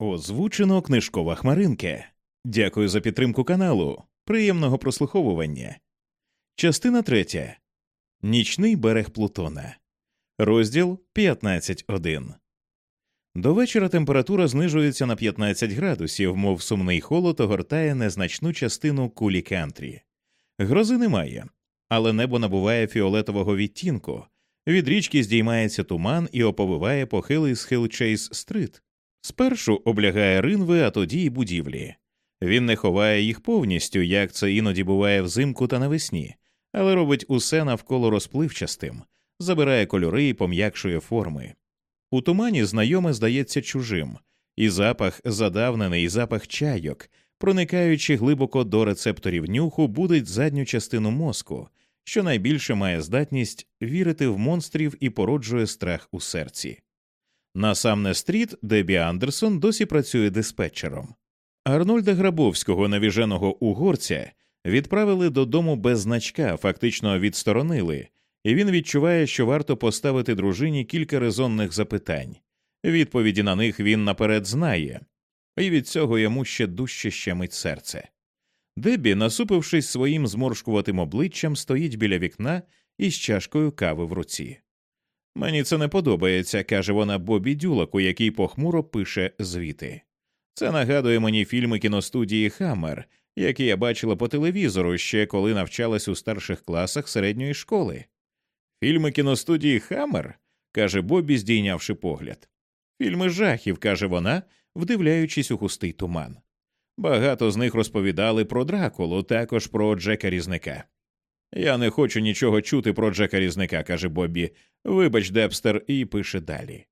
Озвучено книжкова хмаринка. Дякую за підтримку каналу. Приємного прослуховування. Частина третя. Нічний берег Плутона. Розділ 15.1. До вечора температура знижується на 15 градусів, мов сумний холод огортає незначну частину кулі кантрі. Грози немає, але небо набуває фіолетового відтінку. Від річки здіймається туман і оповиває похилий схил Чейз Стрит. Спершу облягає ринви, а тоді й будівлі. Він не ховає їх повністю, як це іноді буває взимку та навесні, але робить усе навколо розпливчастим, забирає кольори і пом'якшує форми. У тумані знайоме здається чужим, і запах задавнений, запах чайок, проникаючи глибоко до рецепторів нюху, будить задню частину мозку, що найбільше має здатність вірити в монстрів і породжує страх у серці. На Самне стріт Дебі Андерсон досі працює диспетчером. Арнольда Грабовського, навіженого угорця, відправили додому без значка, фактично відсторонили, і він відчуває, що варто поставити дружині кілька резонних запитань. Відповіді на них він наперед знає, і від цього йому ще дужче щемить серце. Дебі, насупившись своїм зморшкуватим обличчям, стоїть біля вікна із чашкою кави в руці. Мені це не подобається, каже вона Бобі Дюлаку, який похмуро пише звіти. Це нагадує мені фільми кіностудії Хаммер, які я бачила по телевізору ще коли навчалась у старших класах середньої школи. Фільми кіностудії Хаммер, каже Бобі, здійнявши погляд. Фільми жахів, каже вона, вдивляючись у густий туман. Багато з них розповідали про Дракулу, також про Джека Різника. Я не хочу нічого чути про Джека Різника, каже Бобі. Вибач, Дебстер, і пише далі.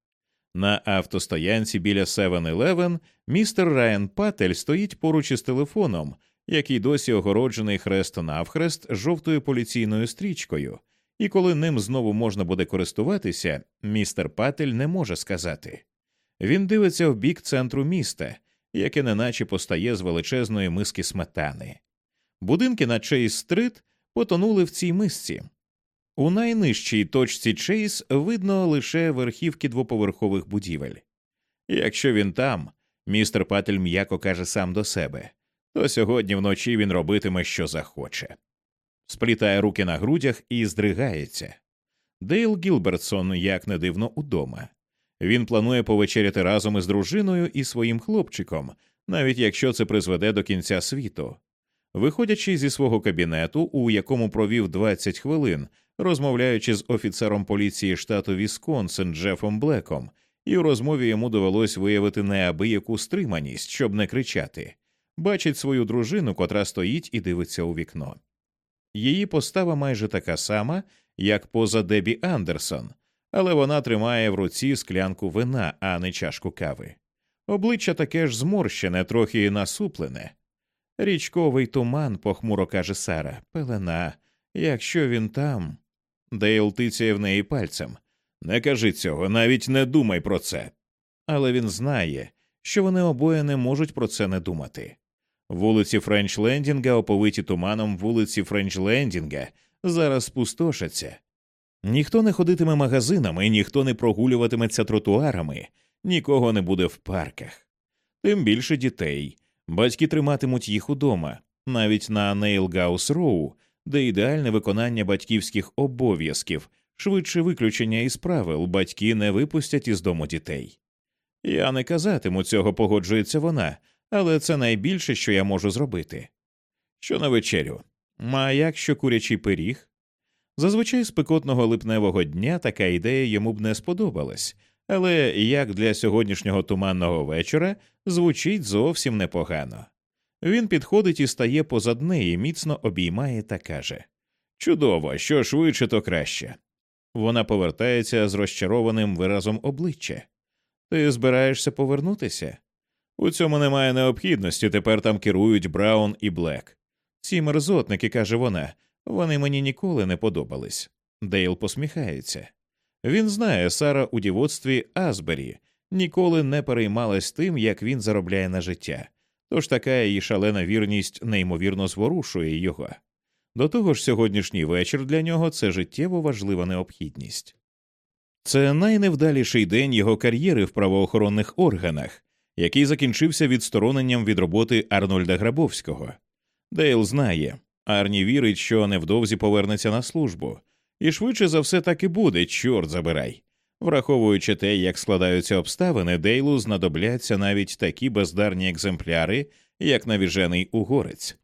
На автостоянці біля 7-Eleven містер Райан Патель стоїть поруч із телефоном, який досі огороджений хрест навхрест жовтою поліційною стрічкою, і коли ним знову можна буде користуватися, містер Патель не може сказати. Він дивиться в бік центру міста, яке неначе постає з величезної миски сметани. Будинки на Чейз Стрит потонули в цій мисці. У найнижчій точці Чейз видно лише верхівки двоповерхових будівель. Якщо він там, містер Патель м'яко каже сам до себе, то сьогодні вночі він робитиме, що захоче. Сплітає руки на грудях і здригається. Дейл Гілбертсон, як не дивно, удома. Він планує повечеряти разом із дружиною і своїм хлопчиком, навіть якщо це призведе до кінця світу. Виходячи зі свого кабінету, у якому провів 20 хвилин, розмовляючи з офіцером поліції штату Вісконсин Джефом Блеком, і у розмові йому довелось виявити неабияку стриманість, щоб не кричати, бачить свою дружину, котра стоїть і дивиться у вікно. Її постава майже така сама, як поза Дебі Андерсон, але вона тримає в руці склянку вина, а не чашку кави. Обличчя таке ж зморщене, трохи насуплене. Річковий туман, похмуро каже Сара, пелена. Якщо він там. Дейл тицяє в неї пальцем. Не кажи цього, навіть не думай про це. Але він знає, що вони обоє не можуть про це не думати. Вулиці Френч-Лендінга, оповиті туманом вулиці Френч-Лендінга, зараз спустошаться. Ніхто не ходитиме магазинами, ніхто не прогулюватиметься тротуарами, нікого не буде в парках. Тим більше дітей. Батьки триматимуть їх удома, навіть на Нейлгаус Роу, де ідеальне виконання батьківських обов'язків, швидше виключення із правил батьки не випустять із дому дітей. Я не казатиму цього, погоджується вона, але це найбільше, що я можу зробити. Що на вечерю? А як що курячий пиріг? Зазвичай спекотного липневого дня така ідея йому б не сподобалась, але як для сьогоднішнього туманного вечора звучить зовсім непогано. Він підходить і стає позад неї, міцно обіймає та каже Чудово, що швидше, то краще. Вона повертається з розчарованим виразом обличчя. Ти збираєшся повернутися? У цьому немає необхідності, тепер там керують Браун і Блек. Ці мерзотники, каже вона, вони мені ніколи не подобались. Дейл посміхається. Він знає, Сара у дівоцтві Азбері ніколи не переймалась тим, як він заробляє на життя, тож така її шалена вірність неймовірно зворушує його. До того ж, сьогоднішній вечір для нього це життєво важлива необхідність. Це найневдаліший день його кар'єри в правоохоронних органах, який закінчився відстороненням від роботи Арнольда Грабовського. Дейл знає, Арні вірить, що невдовзі повернеться на службу, і швидше за все так і буде, чорт забирай. Враховуючи те, як складаються обставини, Дейлу знадобляться навіть такі бездарні екземпляри, як навіжений угорець.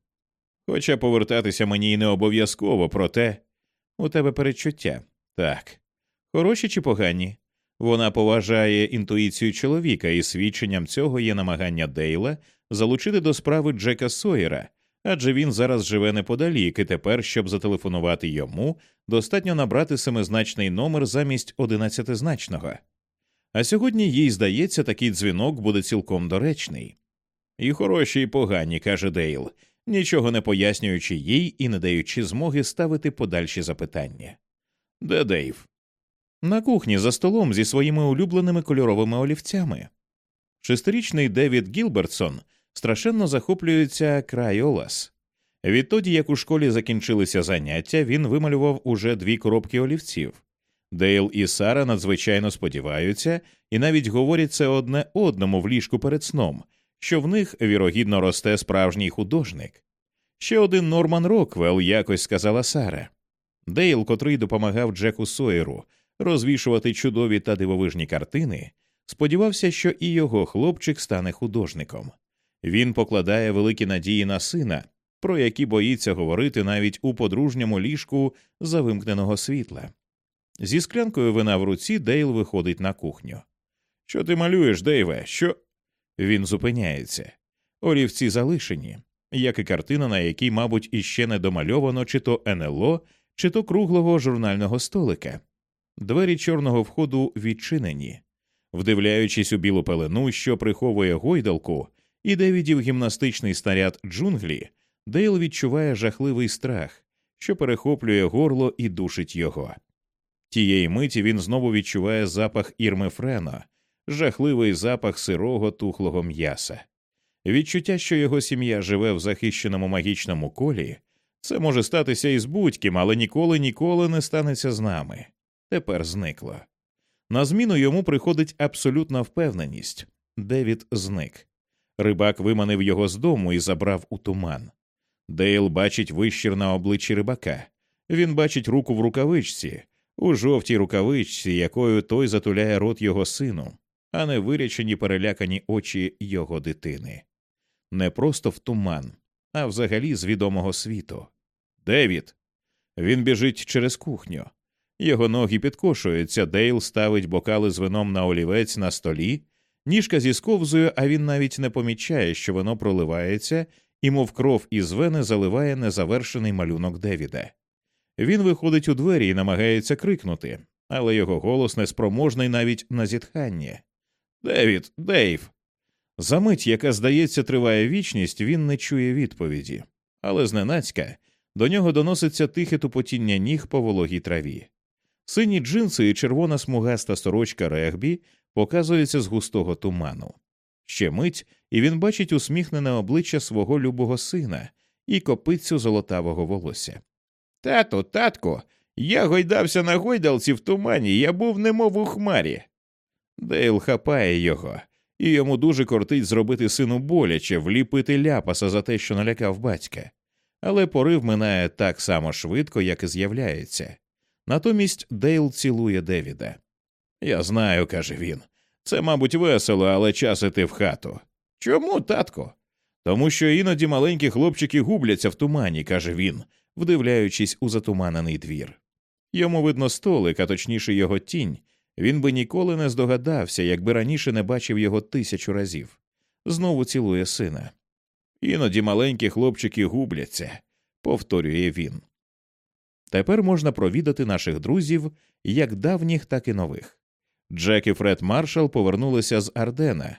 Хоча повертатися мені й не обов'язково, проте у тебе передчуття так. Хороші чи погані? Вона поважає інтуїцію чоловіка, і свідченням цього є намагання Дейла залучити до справи Джека Сойера, адже він зараз живе неподалік, і тепер, щоб зателефонувати йому, достатньо набрати семизначний номер замість одинадцятизначного. А сьогодні їй здається, такий дзвінок буде цілком доречний. І хороші, і погані, каже Дейл, нічого не пояснюючи їй і не даючи змоги ставити подальші запитання. Де Дейв? На кухні за столом зі своїми улюбленими кольоровими олівцями. Шестирічний Девід Гілбертсон страшенно захоплюється Crayolas. Відтоді, як у школі закінчилися заняття, він вималював уже дві коробки олівців. Дейл і Сара надзвичайно сподіваються і навіть говорять це одне одному в ліжку перед сном, що в них вірогідно росте справжній художник. Ще один Норман Роквелл якось сказала Сара. Дейл, котрий допомагав Джеку Сойеру розвішувати чудові та дивовижні картини, сподівався, що і його хлопчик стане художником. Він покладає великі надії на сина, про які боїться говорити навіть у подружньому ліжку за вимкненого світла. Зі склянкою вина в руці Дейл виходить на кухню. Що ти малюєш, Дейве? Що. Він зупиняється. Олівці залишені, як і картина, на якій, мабуть, іще не домальовано чи то НЛО, чи то круглого журнального столика. Двері чорного входу відчинені. Вдивляючись у білу пелену, що приховує гойдалку, і Девідів гімнастичний снаряд джунглі, Дейл відчуває жахливий страх, що перехоплює горло і душить його. Тієї миті він знову відчуває запах Ірми Френо, жахливий запах сирого тухлого м'яса. Відчуття, що його сім'я живе в захищеному магічному колі, це може статися і з будь-ким, але ніколи ніколи не станеться з нами. Тепер зникло. На зміну йому приходить абсолютна впевненість Девід зник. Рибак виманив його з дому і забрав у туман. Дейл бачить вишкір на обличчі рибака. Він бачить руку в рукавичці, у жовтій рукавичці, якою той затуляє рот його сину, а не вирячені перелякані очі його дитини. Не просто в туман, а взагалі з відомого світу. Девід. Він біжить через кухню. Його ноги підкошуються, Дейл ставить бокал із вином на олівець на столі, ніжка зісковзує, а він навіть не помічає, що воно проливається, і, мов кров із вени, заливає незавершений малюнок Девіда. Він виходить у двері і намагається крикнути, але його голос неспроможний навіть на зітхання. Девід, Дейв. За мить, яка, здається, триває вічність, він не чує відповіді, але зненацька до нього доноситься тихе тупотіння ніг по вологій траві. Сині джинси і червона смугаста сорочка регбі показуються з густого туману. Ще мить, і він бачить усміхнене обличчя свого любого сина і копицю золотавого волосся. Тато, татко, я гойдався на гойдалці в тумані, я був немов у хмарі. Дейл хапає його, і йому дуже кортить зробити сину боляче, вліпити ляпаса за те, що налякав батька. Але порив минає так само швидко, як і з'являється. Натомість Дейл цілує Девіда. Я знаю, каже він. Це, мабуть, весело, але час іти в хату. Чому, татко? Тому що іноді маленькі хлопчики губляться в тумані, каже він, вдивляючись у затуманений двір. Йому видно столик, а точніше його тінь. Він би ніколи не здогадався, якби раніше не бачив його тисячу разів. Знову цілує сина. Іноді маленькі хлопчики губляться, повторює він. Тепер можна провідати наших друзів як давніх, так і нових. Джек і Фред Маршал повернулися з Ардена.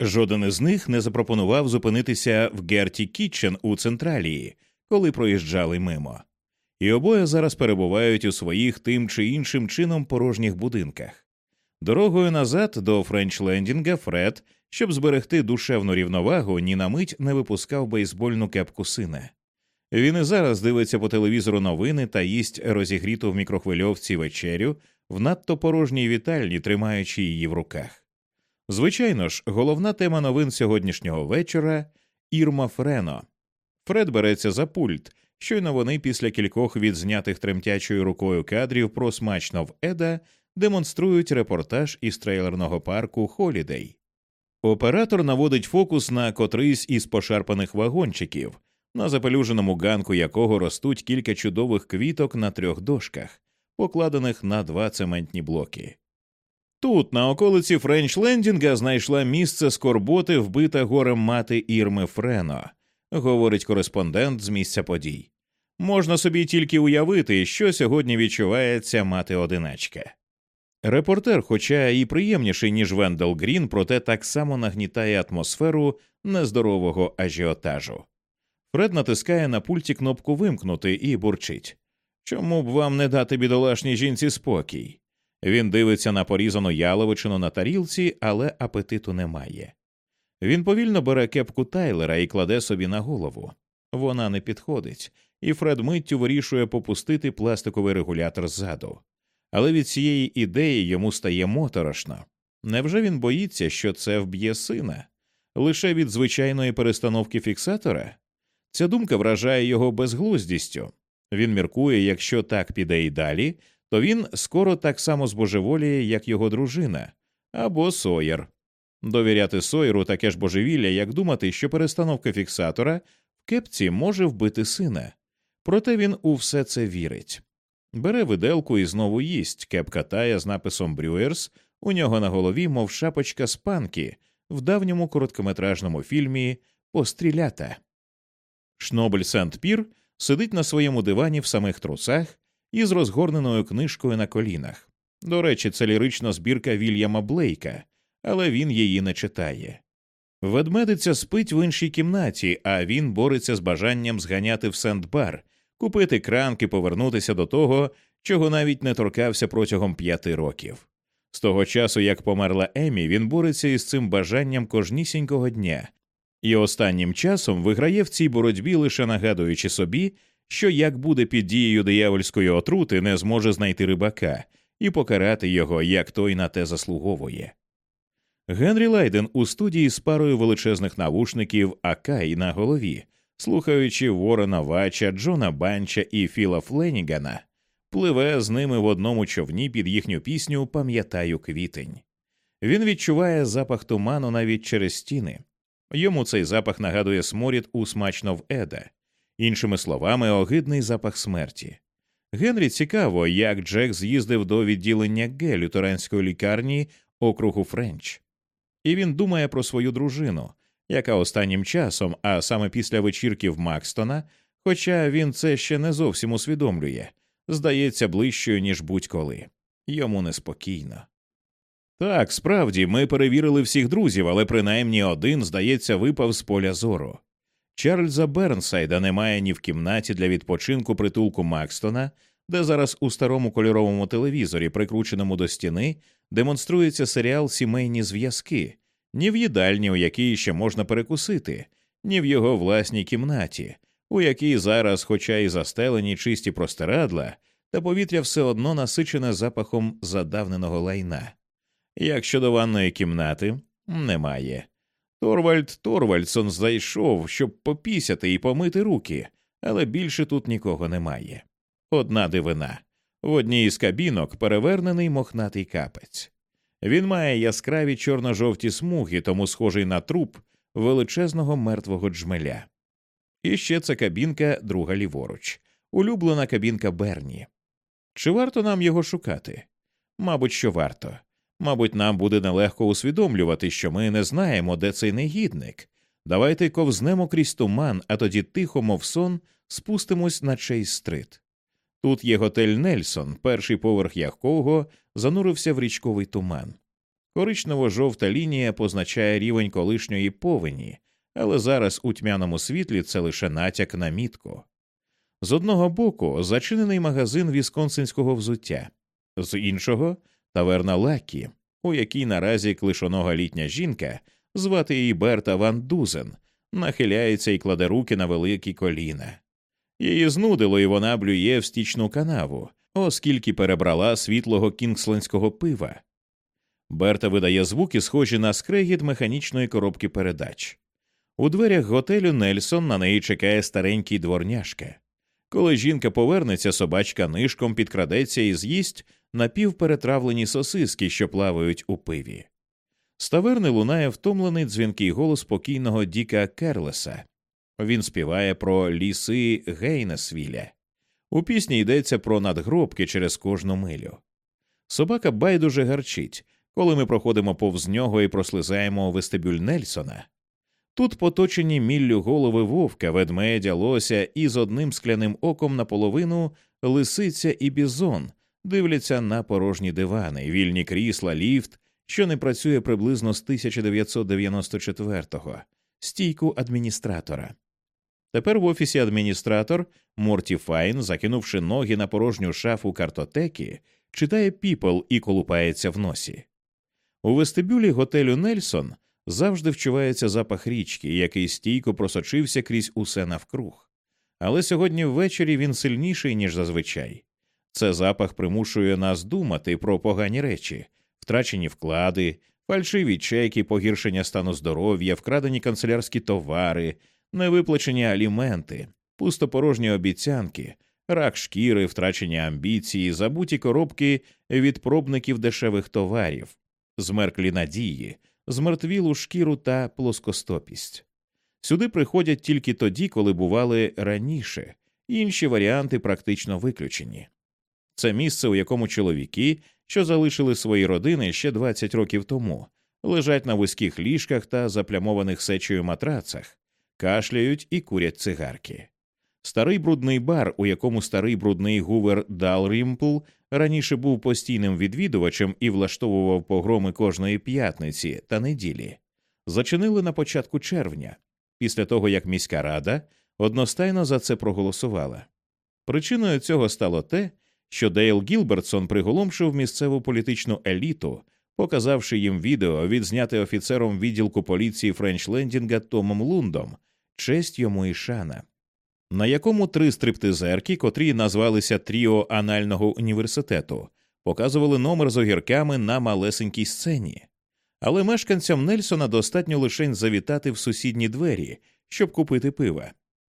Жоден із них не запропонував зупинитися в Герті Кітчен у Централії, коли проїжджали мимо. І обоє зараз перебувають у своїх тим чи іншим чином порожніх будинках. Дорогою назад до Френчлендінга Фред, щоб зберегти душевну рівновагу, ні на мить не випускав бейсбольну кепку сина. Він і зараз дивиться по телевізору новини та їсть розігріту в мікрохвильовці вечерю в надто порожній вітальні, тримаючи її в руках. Звичайно ж, головна тема новин сьогоднішнього вечора Ірма Френо. Фред береться за пульт. Щойно вони після кількох відзнятих тремтячою рукою кадрів про смачнов Еда демонструють репортаж із трейлерного парку Холідей. Оператор наводить фокус на котрийсь із пошарпаних вагончиків, на запелюженому ганку якого ростуть кілька чудових квіток на трьох дошках, покладених на два цементні блоки. Тут, на околиці Френч Лендінга, знайшла місце скорботи вбита горем мати Ірми Френо, говорить кореспондент з місця подій. Можна собі тільки уявити, що сьогодні відчуває ця мати одиначка. Репортер, хоча і приємніший, ніж Вендел Грін, проте так само нагнітає атмосферу нездорового ажіотажу. Фред натискає на пульті кнопку вимкнути і бурчить. Чому б вам не дати бідолашній жінці спокій? Він дивиться на порізану яловичину на тарілці, але апетиту немає. Він повільно бере кепку Тайлера і кладе собі на голову. Вона не підходить, і Фред миттю вирішує попустити пластиковий регулятор ззаду. Але від цієї ідеї йому стає моторошно. Невже він боїться, що це вб'є сина? Лише від звичайної перестановки фіксатора? Ця думка вражає його безглуздістю. Він міркує, якщо так піде і далі, то він скоро так само збожеволіє, як його дружина або Сойер. Довіряти Сойеру таке ж божевілля, як думати, що перестановка фіксатора в кепці може вбити сина. Проте він у все це вірить. Бере виделку і знову їсть, кепка тая з написом Брюерс у нього на голові, мов шапочка з панки в давньому короткометражному фільмі Пострілята. Шнобель Сент Пір сидить на своєму дивані в самих трусах із розгорненою книжкою на колінах. До речі, це лірична збірка Вільяма Блейка, але він її не читає. Ведмедиця спить в іншій кімнаті, а він бореться з бажанням зганяти в Сент-Бар, купити кранки, повернутися до того, чого навіть не торкався протягом п'яти років. З того часу, як померла Емі, він бореться із цим бажанням кожнісінького дня, і останнім часом виграє в цій боротьбі, лише нагадуючи собі, що як буде під дією диявольської отрути, не зможе знайти рибака і покарати його, як той на те заслуговує. Генрі Лайден у студії з парою величезних навушників Акай на голові, слухаючи Ворона Вача, Джона Банча і Філа Фленігана, пливе з ними в одному човні під їхню пісню Пам'ятаю квітень. Він відчуває запах туману навіть через стіни. Йому цей запах нагадує сморід у смачнов Еда, іншими словами, огидний запах смерті. Генрі цікаво, як Джек з'їздив до відділення Г лютеранської лікарні округу Френч, і він думає про свою дружину, яка останнім часом, а саме після вечірків Макстона, хоча він це ще не зовсім усвідомлює, здається ближчою, ніж будь-коли. Йому неспокійно. Так, справді, ми перевірили всіх друзів, але принаймні один, здається, випав з поля зору. Чарльза Бернсайда немає ні в кімнаті для відпочинку притулку Макстона, де зараз у старому кольоровому телевізорі, прикрученому до стіни, демонструється серіал Сімейні зв'язки, ні в їдальні, у якій ще можна перекусити, ні в його власній кімнаті, у якій зараз, хоча й застелені чисті простирадла, та повітря все одно насичене запахом задавненого лайна. Як щодо ванної кімнати, немає. Торвальд Торвальдсон зайшов, щоб попісяти і помити руки, але більше тут нікого немає. Одна дивина в одній із кабінок перевернений мохнатий капець. Він має яскраві чорно-жовті смуги, тому схожий на труп величезного мертвого джмеля. І ще це кабінка друга ліворуч, улюблена кабінка Берні. Чи варто нам його шукати? Мабуть, що варто. Мабуть, нам буде нелегко усвідомлювати, що ми не знаємо, де цей негідник. Давайте ковзнемо крізь туман, а тоді тихо, мов сон, спустимось на чейз стрит. Тут є готель Нельсон, перший поверх якого занурився в річковий туман. Коричнево-жовта лінія позначає рівень колишньої повені, але зараз у тьмяному світлі це лише натяк на мітку. З одного боку зачинений магазин вісконсинського взуття, з іншого таверна Лакі, у якій наразі клишонога літня жінка, звати її Берта Ван Дузен, нахиляється і кладе руки на великі коліна. Її знудило, і вона блює в стічну канаву, оскільки перебрала світлого кінгслендського пива. Берта видає звуки, схожі на скрегіт механічної коробки передач. У дверях готелю Нельсон на неї чекає старенький дворняшка. Коли жінка повернеться, собачка нишком підкрадеться і з'їсть напівперетравлені сосиски, що плавають у пиві. З таверни лунає втомлений дзвінкий голос покійного Діка Керлеса. Він співає про ліси Гейнесвіля. У пісні йдеться про надгробки через кожну милю. Собака байдуже гарчить, коли ми проходимо повз нього і прослизаємо вестибюль Нельсона. Тут поточені міллю голови вовка, ведмедя, лося і з одним скляним оком наполовину лисиця і бізон дивляться на порожні дивани, вільні крісла, ліфт, що не працює приблизно з 1994-го, стійку адміністратора. Тепер в офісі адміністратор Морті Файн, закинувши ноги на порожню шафу картотеки, читає піпл і колупається в носі. У вестибюлі готелю Нельсон завжди вчувається запах річки, який стійко просочився крізь усе навкруг. Але сьогодні ввечері він сильніший, ніж зазвичай. Це запах примушує нас думати про погані речі, втрачені вклади, фальшиві чеки, погіршення стану здоров'я, вкрадені канцелярські товари, невиплачені аліменти, пустопорожні обіцянки, рак шкіри, втрачені амбіції, забуті коробки від пробників дешевих товарів, змерклі надії, змертвілу шкіру та плоскостопість. Сюди приходять тільки тоді, коли бували раніше, інші варіанти практично виключені. Це місце, у якому чоловіки, що залишили свої родини ще 20 років тому, лежать на вузьких ліжках та заплямованих сечею матрацах, кашляють і курять цигарки. Старий брудний бар, у якому старий брудний Гувер Далрімпл раніше був постійним відвідувачем і влаштовував погроми кожної п'ятниці та неділі, зачинили на початку червня, після того як міська рада одностайно за це проголосувала. Причиною цього стало те, що Дейл Гілбертсон приголомшив місцеву політичну еліту, показавши їм відео, відзняте офіцером відділку поліції Френчлендінга Томом Лундом, честь йому і шана, на якому три стриптизерки, котрі назвалися Тріо анального університету, показували номер з огірками на малесенькій сцені. Але мешканцям Нельсона достатньо лишень завітати в сусідні двері, щоб купити пива.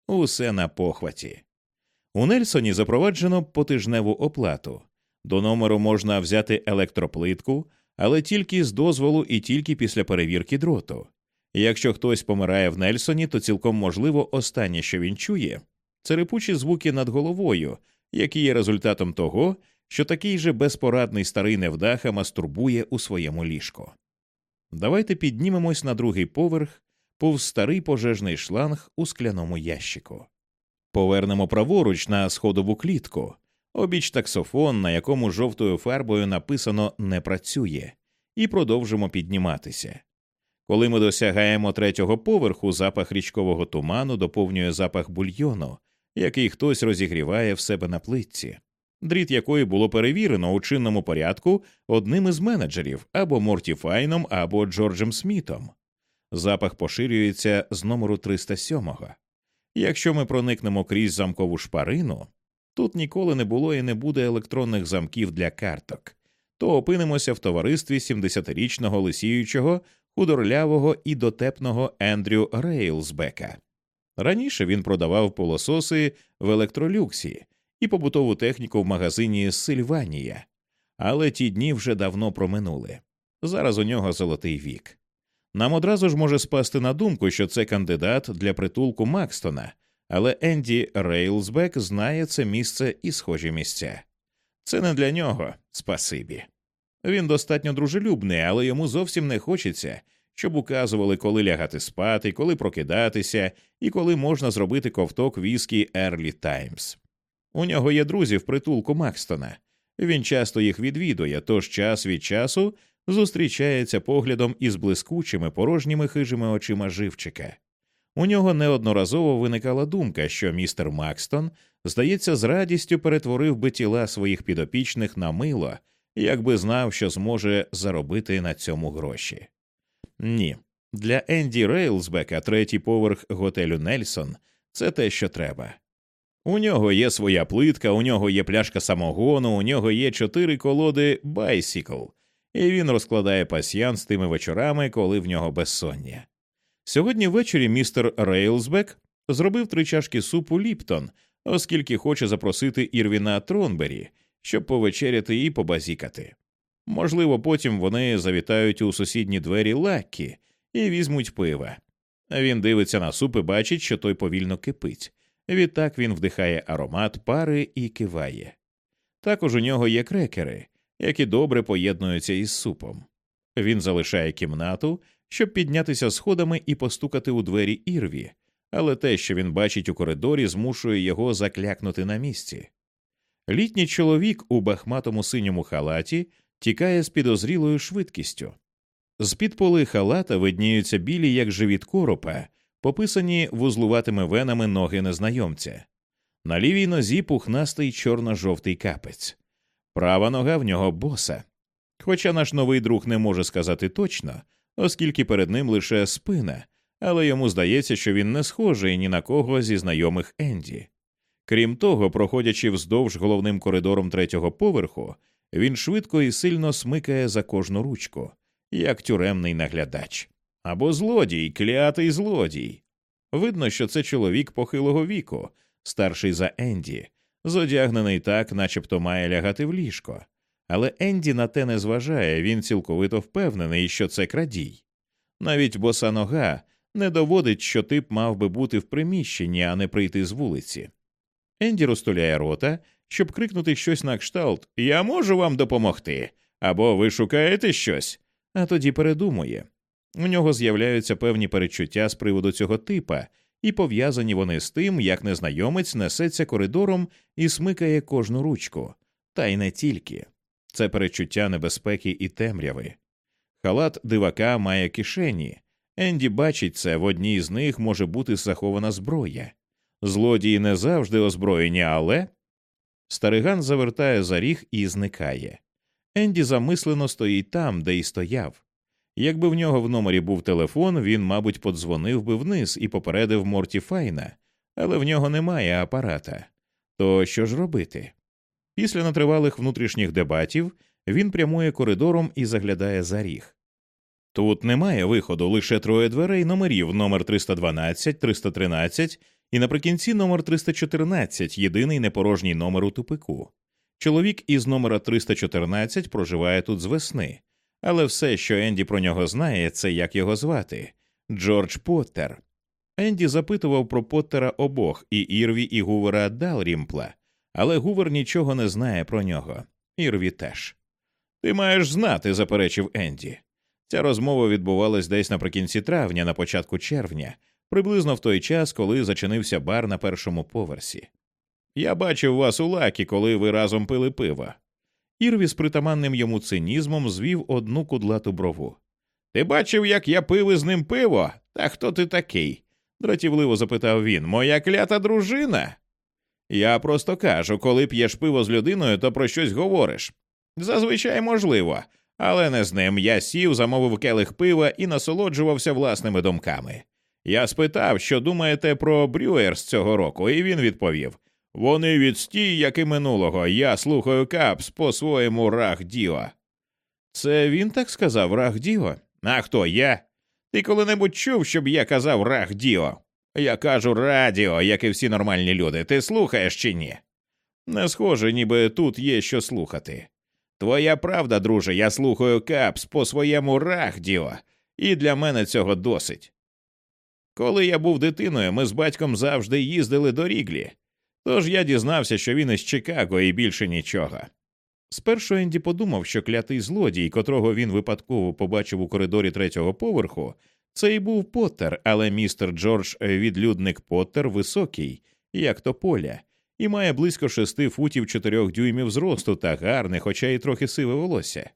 Усе на похваті. У Нельсоні запроваджено потижневу оплату. До номеру можна взяти електроплитку, але тільки з дозволу і тільки після перевірки дроту. Якщо хтось помирає в Нельсоні, то цілком можливо останнє, що він чує, це репучі звуки над головою, які є результатом того, що такий же безпорадний старий невдаха мастурбує у своєму ліжку. Давайте піднімемось на другий поверх повз старий пожежний шланг у скляному ящику. Повернемо праворуч на сходову клітку, обіч таксофон, на якому жовтою фарбою написано не працює, і продовжимо підніматися. Коли ми досягаємо третього поверху, запах річкового туману доповнює запах бульйону, який хтось розігріває в себе на плитці, дріт якої було перевірено у чинному порядку одним із менеджерів або Морті Файном, або Джорджем Смітом. Запах поширюється з номеру 307. Якщо ми проникнемо крізь замкову шпарину, тут ніколи не було і не буде електронних замків для карток, то опинимося в товаристві 70-річного лисіючого, худорлявого і дотепного Ендрю Рейлсбека. Раніше він продавав полососи в електролюксі і побутову техніку в магазині Сильванія, але ті дні вже давно проминули. Зараз у нього золотий вік. Нам одразу ж може спасти на думку, що це кандидат для притулку Макстона, але Енді Рейлсбек знає це місце і схожі місця. Це не для нього, спасибі. Він достатньо дружелюбний, але йому зовсім не хочеться, щоб указували, коли лягати спати, коли прокидатися і коли можна зробити ковток віскі Ерлі Таймс. У нього є друзі в притулку Макстона. Він часто їх відвідує, тож час від часу зустрічається поглядом із блискучими порожніми хижими очима живчика. У нього неодноразово виникала думка, що містер Макстон, здається, з радістю перетворив би тіла своїх підопічних на мило, якби знав, що зможе заробити на цьому гроші. Ні, для Енді Рейлсбека третій поверх готелю Нельсон це те, що треба. У нього є своя плитка, у нього є пляшка самогону, у нього є чотири колоди Bicycle, і він розкладає пасьянс тими вечорами, коли в нього безсоння. Сьогодні ввечері містер Рейлсбек зробив три чашки супу Ліптон, оскільки хоче запросити Ірвіна Тронбері, щоб повечеряти і побазікати. Можливо, потім вони завітають у сусідні двері Лаккі і візьмуть пива. Він дивиться на суп і бачить, що той повільно кипить. Відтак він вдихає аромат пари і киває. Також у нього є крекери, які добре поєднуються із супом. Він залишає кімнату, щоб піднятися сходами і постукати у двері ірві, але те, що він бачить у коридорі, змушує його заклякнути на місці. Літній чоловік у бахматому синьому халаті тікає з підозрілою швидкістю. З під поли халата видніються білі, як живіт коропа, пописані вузлуватими венами ноги незнайомця. На лівій нозі пухнастий чорно-жовтий капець, права нога в нього боса. Хоча наш новий друг не може сказати точно, оскільки перед ним лише спина, але йому здається, що він не схожий ні на кого зі знайомих Енді. Крім того, проходячи вздовж головним коридором третього поверху, він швидко і сильно смикає за кожну ручку, як тюремний наглядач. Або злодій, клятий злодій. Видно, що це чоловік похилого віку, старший за Енді, зодягнений так, начебто має лягати в ліжко. Але Енді на те не зважає, він цілковито впевнений, що це крадій. Навіть боса нога не доводить, що тип мав би бути в приміщенні, а не прийти з вулиці. Енді розтуляє рота, щоб крикнути щось на кшталт Я можу вам допомогти. Або ви шукаєте щось, а тоді передумує. У нього з'являються певні перечуття з приводу цього типа, і пов'язані вони з тим, як незнайомець несеться коридором і смикає кожну ручку, та й не тільки це перечуття небезпеки і темряви. Халат дивака має кишені. Енді бачить це, в одній з них може бути захована зброя. Злодії не завжди озброєні, але. Стариган завертає за ріг і зникає. Енді замислено стоїть там, де й стояв. Якби в нього в номері був телефон, він, мабуть, подзвонив би вниз і попередив Морті Файна, але в нього немає апарата. То що ж робити? Після натривалих внутрішніх дебатів він прямує коридором і заглядає за ріг. Тут немає виходу, лише троє дверей номерів номер 312, 313 і наприкінці номер 314, єдиний непорожній номер у тупику. Чоловік із номера 314 проживає тут з весни, але все, що Енді про нього знає, це як його звати Джордж Поттер. Енді запитував про Поттера обох і Ірві, і Гувера Далрімпла, але Гувер нічого не знає про нього. Ірві теж. Ти маєш знати, заперечив Енді. Ця розмова відбувалась десь наприкінці травня, на початку червня, приблизно в той час, коли зачинився бар на першому поверсі. Я бачив вас у лакі, коли ви разом пили пиво. Ірві з притаманним йому цинізмом звів одну кудлату брову. Ти бачив, як я пив із ним пиво? Та хто ти такий? дратівливо запитав він. Моя клята дружина? Я просто кажу, коли п'єш пиво з людиною, то про щось говориш. Зазвичай можливо, але не з ним. Я сів, замовив келих пива і насолоджувався власними думками. Я спитав, що думаєте про Брюерс цього року, і він відповів вони відстій, як і минулого. Я слухаю капс по своєму рах Діо. Це він так сказав рах Діо? А хто я? Ти коли-небудь чув, щоб я казав рах Діо? Я кажу радіо, як і всі нормальні люди. Ти слухаєш чи ні? Не схоже, ніби тут є що слухати. Твоя правда, друже, я слухаю капс по своєму рахдіо, і для мене цього досить. Коли я був дитиною, ми з батьком завжди їздили до Ріглі, тож я дізнався, що він із Чикаго і більше нічого. Спершу Енді подумав, що клятий злодій, котрого він випадково побачив у коридорі третього поверху, це й був Поттер, але містер Джордж відлюдник Поттер високий, як то поля, і має близько шести футів чотирьох дюймів зросту та гарне, хоча й трохи сиве волосся.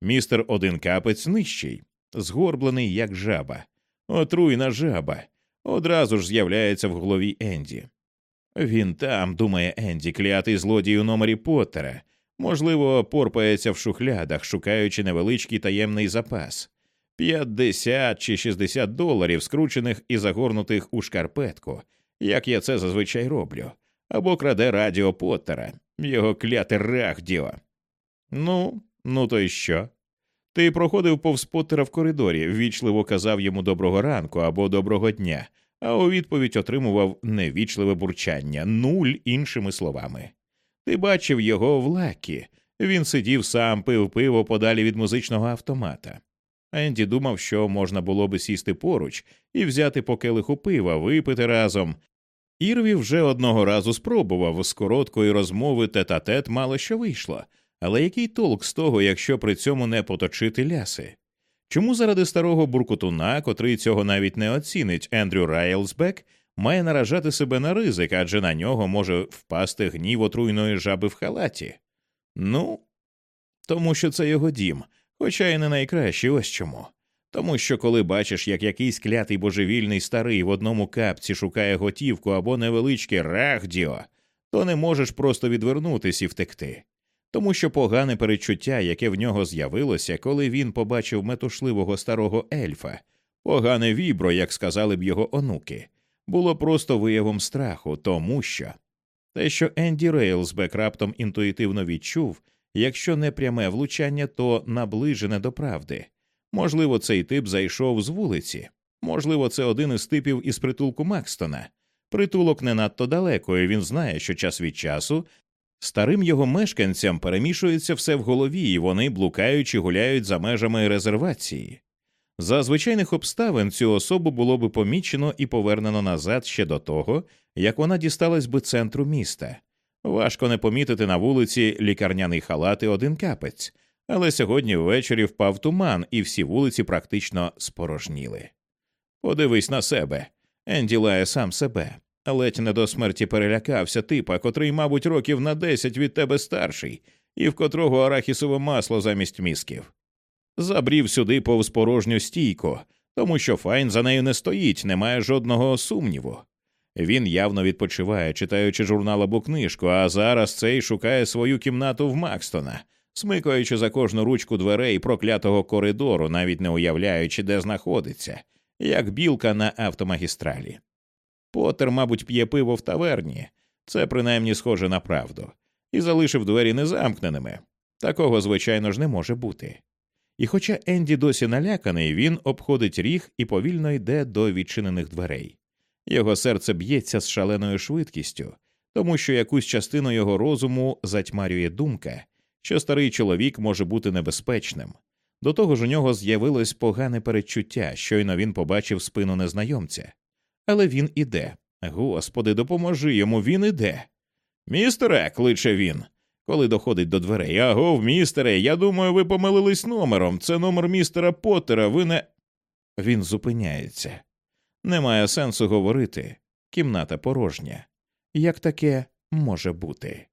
Містер один капець нижчий, згорблений, як жаба, отруйна жаба. Одразу ж з'являється в голові Енді. Він там, думає Енді, клятий злодій у номері Поттера, можливо, порпається в шухлядах, шукаючи невеличкий таємний запас. 50 чи 60 доларів, скручених і загорнутих у шкарпетку, як я це зазвичай роблю, або краде радіо Поттера, його кляте рахдіо. Ну, ну то й що? Ти проходив повз Поттера в коридорі, ввічливо казав йому доброго ранку або доброго дня, а у відповідь отримував невічливе бурчання, нуль іншими словами. Ти бачив його в лакі. Він сидів сам, пив пиво подалі від музичного автомата. Енді думав, що можна було би сісти поруч і взяти по келиху пива, випити разом. Ірві вже одного разу спробував з короткої розмови тет-а-тет мало що вийшло, але який толк з того, якщо при цьому не поточити ляси? Чому заради старого буркутуна, котрий цього навіть не оцінить, Ендрю Райлсбек, має наражати себе на ризик, адже на нього може впасти гнів отруйної жаби в халаті? Ну, тому що це його дім, хоча й не найкраще ось чому. Тому що коли бачиш, як якийсь клятий божевільний старий в одному капці шукає готівку або невеличке рагдіо, то не можеш просто відвернутися і втекти. Тому що погане перечуття, яке в нього з'явилося, коли він побачив метушливого старого ельфа, погане вібро, як сказали б його онуки, було просто виявом страху, тому що те, що Енді Рейлсбек раптом інтуїтивно відчув, якщо не пряме влучання, то наближене до правди. Можливо, цей тип зайшов з вулиці, можливо, це один із типів із притулку Макстона. Притулок не надто далеко, і він знає, що час від часу старим його мешканцям перемішується все в голові, і вони, блукаючи, гуляють за межами резервації. За звичайних обставин цю особу було би помічено і повернено назад ще до того, як вона дісталась би центру міста. Важко не помітити на вулиці лікарняний халат і один капець, але сьогодні ввечері впав туман, і всі вулиці практично спорожніли. Подивись на себе. Енді лає сам себе, ледь не до смерті перелякався типа, котрий, мабуть, років на десять від тебе старший, і в котрого арахісове масло замість мізків. Забрів сюди повз порожню стійку, тому що файн за нею не стоїть, немає жодного сумніву. Він явно відпочиває, читаючи журнал або книжку, а зараз цей шукає свою кімнату в Макстона, смикаючи за кожну ручку дверей проклятого коридору, навіть не уявляючи, де знаходиться, як білка на автомагістралі. Потер, мабуть, п'є пиво в таверні, це принаймні схоже на правду, і залишив двері незамкненими. Такого, звичайно ж, не може бути. І хоча Енді досі наляканий, він обходить ріг і повільно йде до відчинених дверей. Його серце б'ється з шаленою швидкістю, тому що якусь частину його розуму затьмарює думка, що старий чоловік може бути небезпечним. До того ж у нього з'явилось погане передчуття, щойно він побачив спину незнайомця. Але він іде. Господи, допоможи йому, він іде. Містере, кличе він, коли доходить до дверей. Агов, містере, я думаю, ви помилились номером. Це номер містера Поттера, ви не. Він зупиняється. Немає сенсу говорити. Кімната порожня. Як таке може бути?